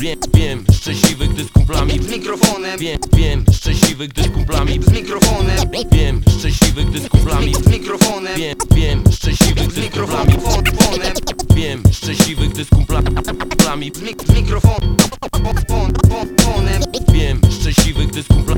Wiem, wiem, szczęśliwy gdy z kumplami Z mikrofonem, Wiem, wiem, szczęśliwy gdy z kumplami z mikrofonem, Wiem, szczęśliwy gdy z kumplami z mikrofonem, Wiem, wiem, szczęśliwy gdy z kumplami Wiem, szczęśliwy gdy z kumplami z mik- z mikrofonem, Wiem, szczęśliwy gdy z kumplami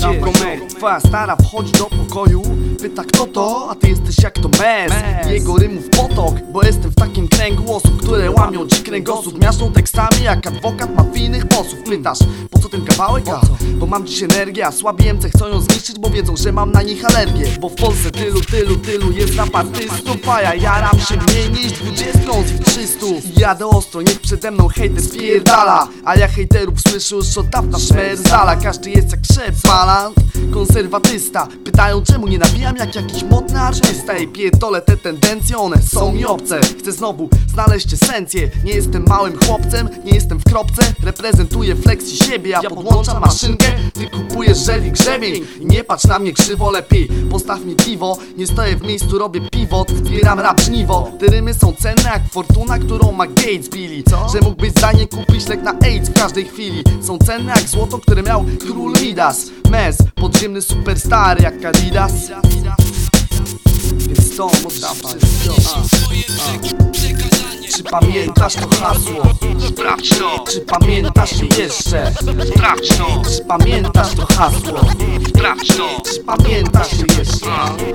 Narkomer, twoja stara wchodzi do pokoju Pyta kto to, a ty jesteś jak to mes Jego rymów potok, bo jestem w takim kręgu osób Które łamią ci kręgosłup. Miażdżą tekstami jak adwokat mafijnych bossów. Pytasz, po co ten kawałek? A, bo mam dziś energię, a słabi MC chcą ją zniszczyć Bo wiedzą, że mam na nich alergię. Bo w Polsce tylu, tylu, tylu jest rap artystów A ja jaram się mniej niż dwudziestką z ich trzystów Jadę ostro, niech przede mną hejter spierdala. A ja hejterów słyszę już od dawna szmerzala Każdy jest jak szef balant Konserwatysta. Pytają czemu nie nabijam jak jakiś modny artysta I pierdolę te tendencje, one są mi obce. Chcę znowu znaleźć esencję. Nie jestem małym chłopcem, nie jestem w kropce. Reprezentuję flexi siebie, ja podłączam maszynkę. Ty kupujesz żeli grzebień I nie patrz na mnie krzywo, lepiej postaw mi piwo. Nie stoję w miejscu, robię piwot, zbieram rap żniwo. Te rymy są cenne jak fortuna, którą ma Gates Billy Że mógłbyś za nie kupić lek na AIDS w każdej chwili. Są cenne jak złoto, które miał król Midas. Mes, podziemny superstar jak Adidas Więc to oddawaj Czy pamiętasz to hasło? Sprawdź to Czy pamiętasz je jeszcze? Sprawdź to Czy pamiętasz to hasło? Sprawdź to Czy pamiętasz je jeszcze?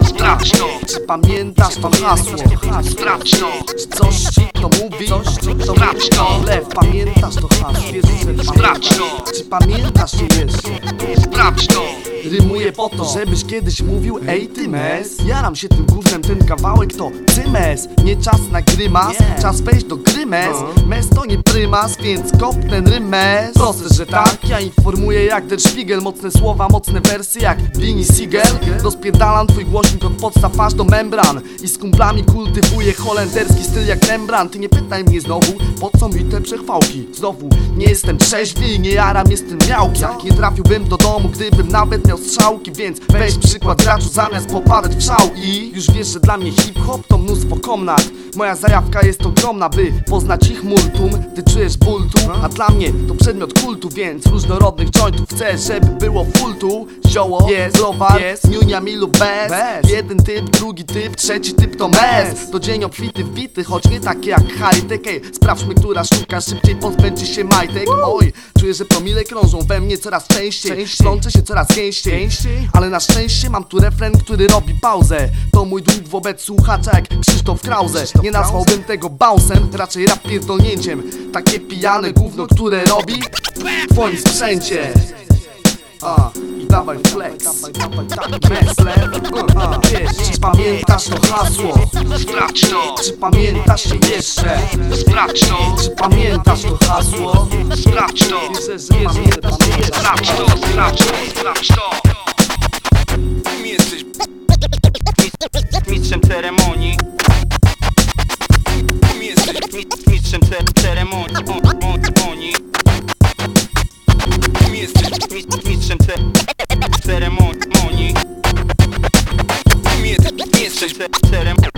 Sprawdź to Czy pamiętasz to hasło? Sprawdź to Czy coś ci to mówi? Coś ci to Sprawdź to Lew, pamiętasz to hasło? Sprawdź to Czy pamiętasz je jeszcze? Sprawdź to Rymuję po to, żebyś kiedyś mówił Ej ty mes Jaram się tym gównem, ten kawałek to cymes Nie czas na grymas, czas wejść do gry mes Mes to nie prymas, więc kop ten rym mes Proste, że tak, ja informuję jak Der Spiegel Mocne słowa, mocne wersy jak Bini Siegel Rozpierdalam twój głośnik od podstaw aż do membran. I z kumplami kultywuję holenderski styl jak Rembrandt Ty nie pytaj mnie znowu, po co mi te przechwałki? Znowu, nie jestem trzeźwy, nie jaram, jestem miałki. Jak nie trafiłbym do domu, gdybym nawet miał Więc weź przykład graczu zamiast popadać w szał I już wiesz, że dla mnie hip-hop to mnóstwo komnat Moja zajawka jest ogromna, by poznać ich multum. Ty czujesz ból tu, a dla mnie to przedmiot kultu Więc różnorodnych jointów chcę, żeby było full tu Zioło, jest, browar, jest, niunia mi lub bez. Jeden typ, drugi typ, trzeci typ to mes To dzień obfity wbity, choć nie takie jak high-tech. Ej, Sprawdźmy, która sztuka szybciej pozbędzie się majtek. Oj, czuję, że promile krążą we mnie coraz częściej. Plączę się coraz gęściej. Ale na szczęście mam tu refren, który robi pauzę. To mój dług wobec słuchacza jak Krzysztof Krause Nie nazwałbym tego bouncem, raczej rap pierdolnięciem. Takie pijane gówno, które robi w twoim sprzęcie. A, i dawaj flex. Mesle, a, czy pamiętasz to hasło? Sprawdź to. Czy pamiętasz je jeszcze? Sprawdź to. Czy pamiętasz to hasło? Sprawdź to. Sprawdź to, sprawdź to, sprawdź to say, said them.